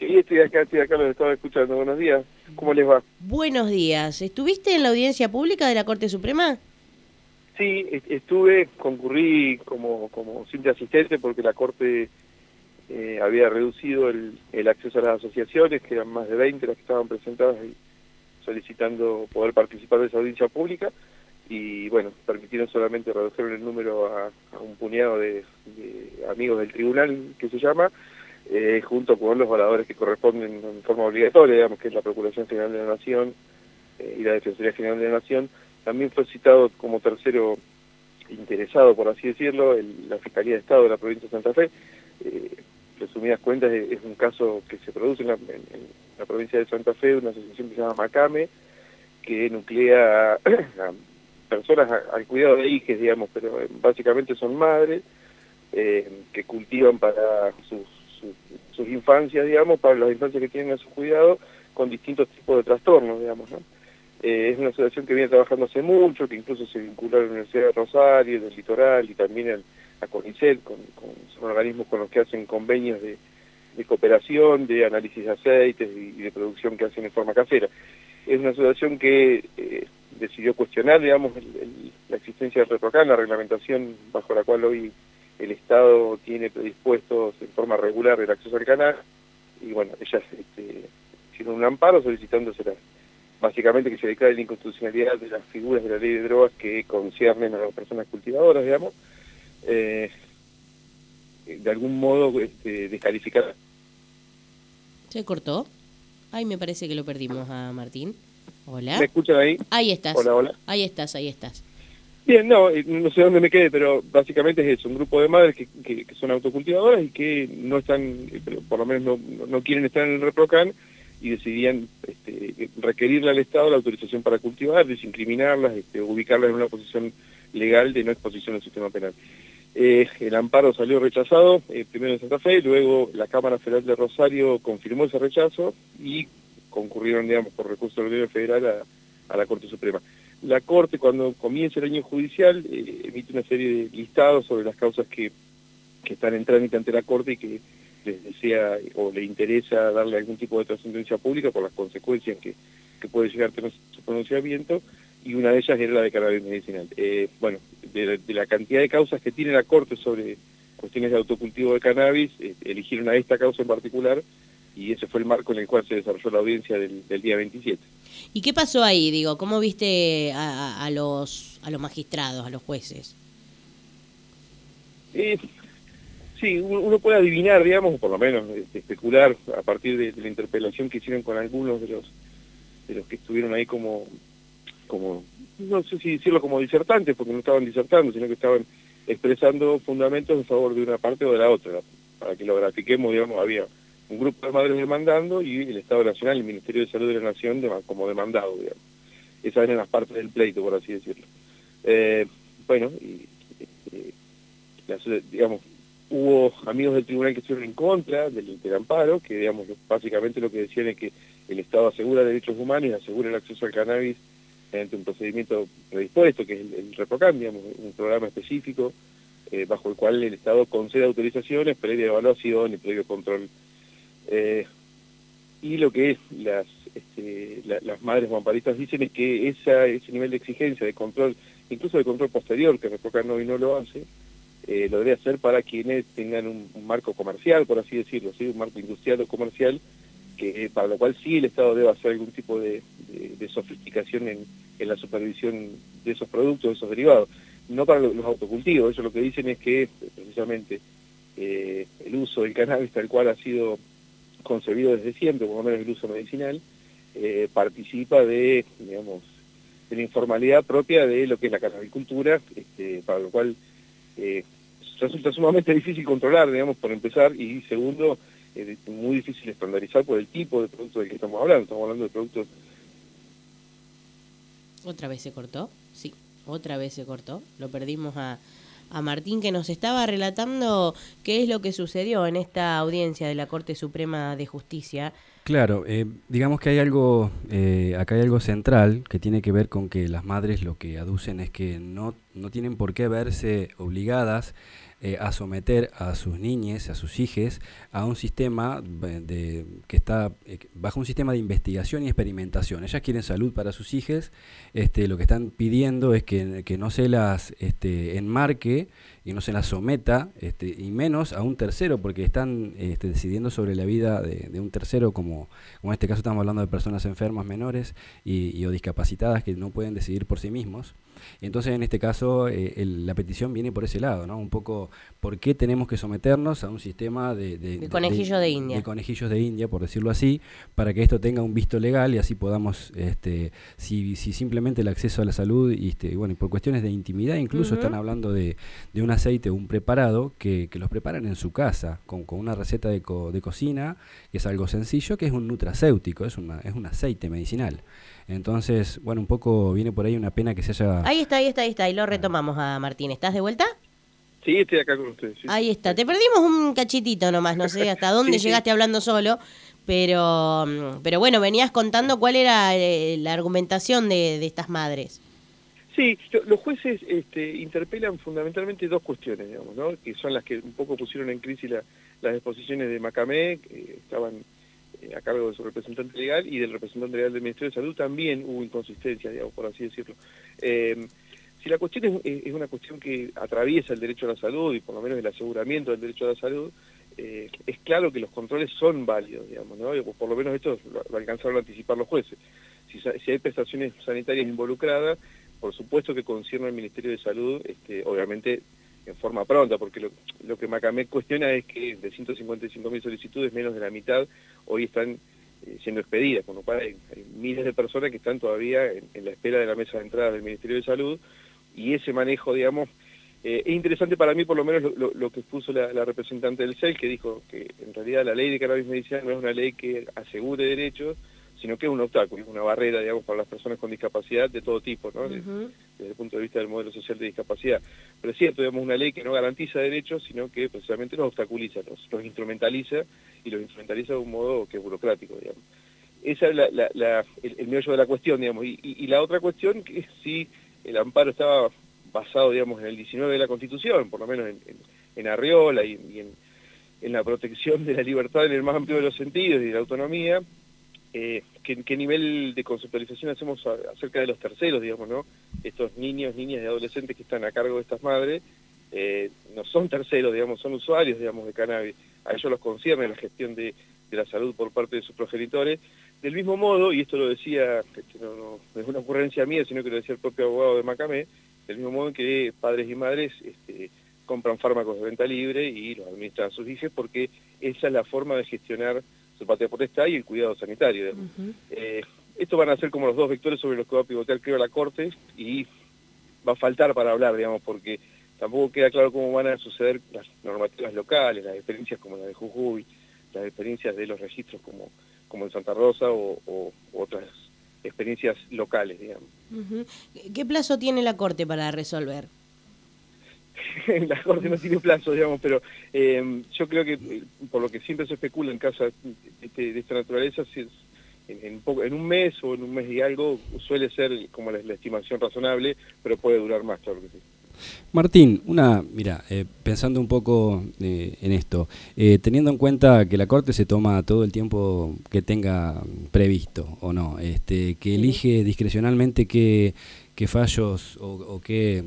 Sí, estoy acá, estoy acá, los estaba escuchando. Buenos días. ¿Cómo les va? Buenos días. ¿Estuviste en la audiencia pública de la Corte Suprema? Sí, estuve, concurrí como, como simple asistente porque la Corte eh, había reducido el, el, acceso a las asociaciones, que eran más de 20 las que estaban presentadas y solicitando poder participar de esa audiencia pública y bueno, permitieron solamente reducir el número a, un puñado de, amigos del tribunal, que se llama, eh, junto con los voladores que corresponden en forma obligatoria, digamos que es la Procuración General de la Nación eh, y la Defensoría General de la Nación. También fue citado como tercero interesado, por así decirlo, el, la Fiscalía de Estado de la provincia de Santa Fe. Eh, resumidas cuentas, es, un caso que se produce en la, provincia de Santa Fe, una asociación que se llama Macame, que nuclea a personas al cuidado de hijos, digamos, pero eh, básicamente son madres eh, que cultivan para sus, sus, infancias, digamos, para las infancias que tienen a su cuidado, con distintos tipos de trastornos, digamos, ¿no? Eh, es una asociación que viene trabajando hace mucho, que incluso se vincula a la Universidad de Rosario, del Litoral y también a CONICET, con, son organismos con los que hacen convenios de, cooperación, de análisis de aceites y, de producción que hacen en forma casera. Es una asociación que decidió cuestionar, digamos, la existencia del ReproCan, la reglamentación bajo la cual hoy el Estado tiene predispuestos en forma regular el acceso al canal, y bueno, ellas este, hicieron un amparo solicitándose básicamente que se declare la inconstitucionalidad de las figuras de la ley de drogas que conciernen a las personas cultivadoras, digamos, eh, de algún modo este, descalificar. ¿Se cortó? Ay, me parece que lo perdimos a Martín. Hola. ¿Me escuchan ahí? Ahí estás. Hola, hola. Ahí estás, ahí estás. Bien, no, eh, no sé dónde me quede, pero básicamente es eso, un grupo de madres que, que, son autocultivadoras y que no están, eh, por lo menos no, no quieren estar en el ReproCan y decidían este, requerirle al Estado la autorización para cultivar, desincriminarlas, este, ubicarlas en una posición legal de no exposición al sistema penal. Eh, el amparo salió rechazado, primero en Santa Fe, luego la Cámara Federal de Rosario confirmó ese rechazo y concurrieron, digamos, por recurso del gobierno federal a, la Corte Suprema. La Corte, cuando comienza el año judicial, eh, emite una serie de listados sobre las causas que, que están en trámite ante la Corte y que les desea o le interesa darle algún tipo de trascendencia pública por las consecuencias que, que puede llegar a tener su pronunciamiento, y una de ellas era la de cannabis medicinal. Eh, bueno, de, la cantidad de causas que tiene la Corte sobre cuestiones de autocultivo de cannabis, eh, eligieron a esta causa en particular, y ese fue el marco en el cual se desarrolló la audiencia del, día 27. ¿Y qué pasó ahí? Digo, ¿cómo viste a, los a los magistrados, a los jueces? Eh, sí, uno puede adivinar, digamos, por lo menos este, especular a partir de, la interpelación que hicieron con algunos de los de los que estuvieron ahí como como no sé si decirlo como disertantes, porque no estaban disertando, sino que estaban expresando fundamentos en favor de una parte o de la otra. Para que lo grafiquemos, digamos, había un grupo de madres demandando y el Estado Nacional, el Ministerio de Salud de la Nación como demandado, digamos. Esas eran las partes del pleito, por así decirlo. Eh, bueno, y, digamos, hubo amigos del tribunal que estuvieron en contra del, amparo, que digamos, básicamente lo que decían es que el Estado asegura derechos humanos y asegura el acceso al cannabis mediante un procedimiento predispuesto, que es el, el REPROCAN, digamos, un programa específico eh, bajo el cual el Estado concede autorizaciones, previa evaluación y previo control eh, y lo que es las, este, las madres mamparistas dicen es que esa, ese nivel de exigencia, de control, incluso de control posterior, que Repoca no lo hace, eh, lo debe hacer para quienes tengan un, marco comercial, por así decirlo, un marco industrial o comercial, que para lo cual sí el Estado debe hacer algún tipo de, sofisticación en, la supervisión de esos productos, de esos derivados. No para los, autocultivos, ellos lo que dicen es que precisamente eh, el uso del cannabis tal cual ha sido concebido desde siempre, por lo menos el uso medicinal, eh, participa de, digamos, de la informalidad propia de lo que es la cannabicultura, este, para lo cual eh, resulta sumamente difícil controlar, digamos, por empezar, y segundo, es muy difícil estandarizar por el tipo de producto del que estamos hablando. Estamos hablando de productos... ¿Otra vez se cortó? Sí, otra vez se cortó. Lo perdimos a a Martín que nos estaba relatando qué es lo que sucedió en esta audiencia de la Corte Suprema de Justicia. Claro, eh, digamos que hay algo, eh, acá hay algo central que tiene que ver con que las madres lo que aducen es que no, no tienen por qué verse obligadas eh, a someter a sus niñas, a sus hijos, a un sistema de, que está eh, bajo un sistema de investigación y experimentación. Ellas quieren salud para sus hijos, este, lo que están pidiendo es que, que no se las este, enmarque y no se las someta, este, y menos a un tercero, porque están este, decidiendo sobre la vida de, un tercero, como, como en este caso estamos hablando de personas enfermas menores y, o discapacitadas que no pueden decidir por sí mismos. Entonces, en este caso, eh, la petición viene por ese lado, ¿no? Un poco, ¿por qué tenemos que someternos a un sistema de... De, conejillos de, India. De conejillos de India, por decirlo así, para que esto tenga un visto legal y así podamos, este, si, si simplemente el acceso a la salud, y este, bueno, y por cuestiones de intimidad, incluso están hablando de, de, un aceite, un preparado, que, que, los preparan en su casa, con, con una receta de, de cocina, que es algo sencillo, que es un nutracéutico, es, una, es un aceite medicinal. Entonces, bueno, un poco viene por ahí una pena que se haya... Ahí está, ahí está, ahí está, y lo retomamos a Martín. ¿Estás de vuelta? Sí, estoy acá con ustedes. Ahí está, te perdimos un cachitito nomás, no sé hasta dónde llegaste hablando solo, pero, pero bueno, venías contando cuál era eh, la argumentación de, estas madres. Sí, los jueces este, interpelan fundamentalmente dos cuestiones, digamos, ¿no? que son las que un poco pusieron en crisis las disposiciones de Macamé, que estaban a cargo de su representante legal y del representante legal del Ministerio de Salud también hubo inconsistencia, digamos, por así decirlo. Eh, si la cuestión es, una cuestión que atraviesa el derecho a la salud y por lo menos el aseguramiento del derecho a la salud, eh, es claro que los controles son válidos, digamos, ¿no? por lo menos esto lo, alcanzaron a anticipar los jueces. Si, si, hay prestaciones sanitarias involucradas, por supuesto que concierne al Ministerio de Salud, este, obviamente en forma pronta, porque lo, que Macamé cuestiona es que de 155.000 solicitudes, menos de la mitad hoy están eh, siendo expedidas, con lo cual hay, miles de personas que están todavía en, la espera de la mesa de entrada del Ministerio de Salud, y ese manejo, digamos, eh, es interesante para mí por lo menos lo, que expuso la, la, representante del CEL, que dijo que en realidad la ley de cannabis medicinal no es una ley que asegure derechos, sino que es un obstáculo, es una barrera, digamos, para las personas con discapacidad de todo tipo, ¿no? desde, el punto de vista del modelo social de discapacidad. Pero es cierto, digamos, una ley que no garantiza derechos, sino que precisamente los obstaculiza, los, instrumentaliza, y los instrumentaliza de un modo que es burocrático, digamos. Ese es la, el, el, meollo de la cuestión, digamos. Y, la otra cuestión, que es si el amparo estaba basado, digamos, en el 19 de la Constitución, por lo menos en, en, Arriola y, en, en la protección de la libertad en el más amplio de los sentidos y de la autonomía, eh, ¿qué, nivel de conceptualización hacemos acerca de los terceros, digamos, ¿no? Estos niños, niñas y adolescentes que están a cargo de estas madres, eh, no son terceros, digamos, son usuarios, digamos, de cannabis. A ellos los concierne la gestión de, la salud por parte de sus progenitores. Del mismo modo, y esto lo decía, este, no, es una ocurrencia mía, sino que lo decía el propio abogado de Macamé, del mismo modo en que padres y madres este, compran fármacos de venta libre y los administran a sus hijos porque esa es la forma de gestionar su patria potestad y el cuidado sanitario. Eh, estos van a ser como los dos vectores sobre los que va a pivotear creo la Corte y va a faltar para hablar, digamos, porque tampoco queda claro cómo van a suceder las normativas locales, las experiencias como la de Jujuy, las experiencias de los registros como, como en Santa Rosa o, otras experiencias locales, digamos. ¿Qué plazo tiene la Corte para resolver? la Corte no tiene plazo, digamos, pero eh, yo creo que eh, por lo que siempre se especula en casos de, esta naturaleza, si en, en, un mes o en un mes y algo suele ser como la, estimación razonable, pero puede durar más, claro que sí. Martín, una, mira, eh, pensando un poco en esto, teniendo en cuenta que la Corte se toma todo el tiempo que tenga previsto o no, este, que elige discrecionalmente qué, qué fallos o, qué,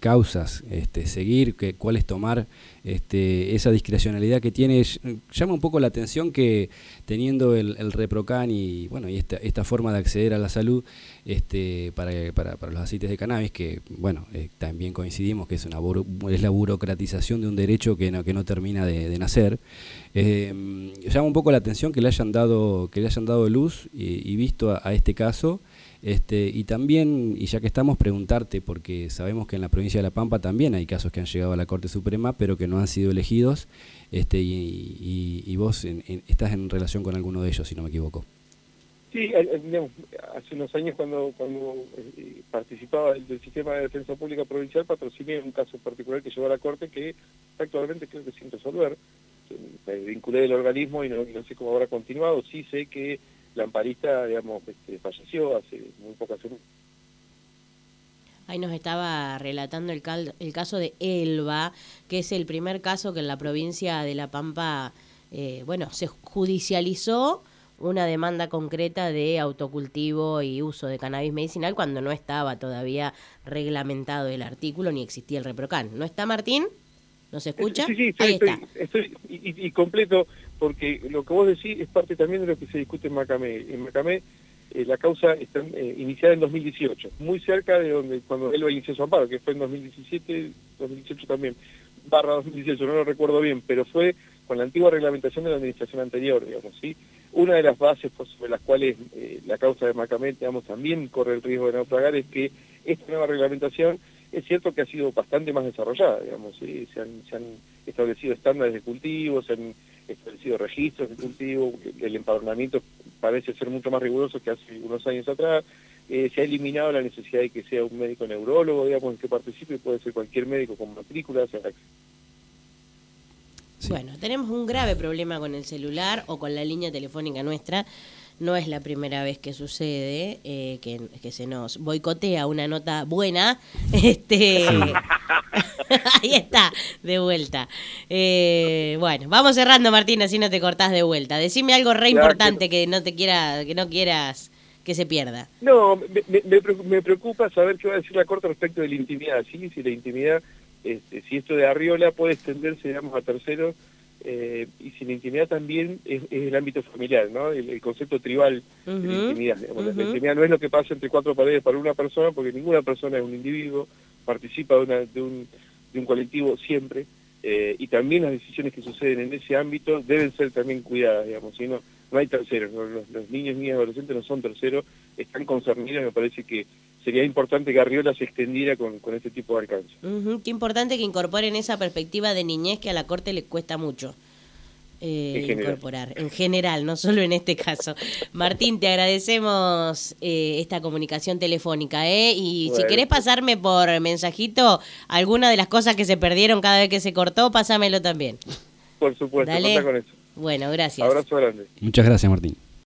causas este, seguir, qué, cuáles tomar, este, esa discrecionalidad que tiene, llama un poco la atención que teniendo el, ReproCan y bueno y esta, esta forma de acceder a la salud este, para, para, los aceites de cannabis, que bueno, eh, también coincidimos que es, una es la burocratización de un derecho que no, que no termina de, nacer, eh, llama un poco la atención que le hayan dado, que le hayan dado luz y, visto a este caso. Este, y también, y ya que estamos, preguntarte, porque sabemos que en la provincia de La Pampa también hay casos que han llegado a la Corte Suprema, pero que no han sido elegidos, este, y, vos estás en relación con alguno de ellos, si no me equivoco. Sí, hace unos años cuando, cuando eh, participaba del, sistema de defensa pública provincial, patrociné un caso particular que llegó a la Corte que actualmente creo que sin resolver. Me vinculé del organismo y no, y no sé cómo habrá continuado. Sí sé que la amparista, digamos, este, falleció hace muy pocas semanas. Ahí nos estaba relatando el, el caso de Elba, que es el primer caso que en la provincia de La Pampa, eh, bueno, se judicializó una demanda concreta de autocultivo y uso de cannabis medicinal cuando no estaba todavía reglamentado el artículo ni existía el reprocan. ¿No está Martín? ¿Nos escucha? Sí, sí, estoy, estoy, y, completo, porque lo que vos decís es parte también de lo que se discute en Macamé. En Macamé eh, la causa está eh, iniciada en 2018, muy cerca de donde cuando él inició su amparo, que fue en 2017, 2018 también, barra 2018, no lo recuerdo bien, pero fue con la antigua reglamentación de la administración anterior, digamos, ¿sí? Una de las bases sobre las cuales eh, la causa de Macamé, digamos, también corre el riesgo de naufragar es que esta nueva reglamentación es cierto que ha sido bastante más desarrollada, digamos, se, han, establecido estándares de cultivo, se han establecido registros de cultivo, el empadronamiento parece ser mucho más riguroso que hace unos años atrás, eh, se ha eliminado la necesidad de que sea un médico neurólogo, digamos, que participe, puede ser cualquier médico con matrícula, Bueno, tenemos un grave problema con el celular o con la línea telefónica nuestra no es la primera vez que sucede eh, que, se nos boicotea una nota buena. Este, ahí está, de vuelta. Eh, bueno, vamos cerrando, Martín, así no te cortás de vuelta. Decime algo re importante que no te quiera, que no quieras que se pierda. No, me, preocupa saber qué va a decir la Corte respecto de la intimidad. ¿sí? Si la intimidad, este, si esto de Arriola puede extenderse, digamos, a terceros eh, y sin intimidad también es, el ámbito familiar, ¿no? El, concepto tribal de la intimidad. La intimidad no es lo que pasa entre cuatro paredes para una persona, porque ninguna persona es un individuo, participa de, una, de, un, de un colectivo siempre, eh, y también las decisiones que suceden en ese ámbito deben ser también cuidadas, digamos, si no, no hay terceros, los, niños, niñas, adolescentes no son terceros, están concernidos, me parece que sería importante que Arriola se extendiera con, este tipo de alcance. Qué importante que incorporen esa perspectiva de niñez que a la Corte le cuesta mucho. Eh, incorporar, en general, no solo en este caso. Martín, te agradecemos eh, esta comunicación telefónica, ¿eh? Y si querés pasarme por mensajito alguna de las cosas que se perdieron cada vez que se cortó, pásamelo también. Por supuesto, con eso. Bueno, gracias. Abrazo grande. Muchas gracias, Martín.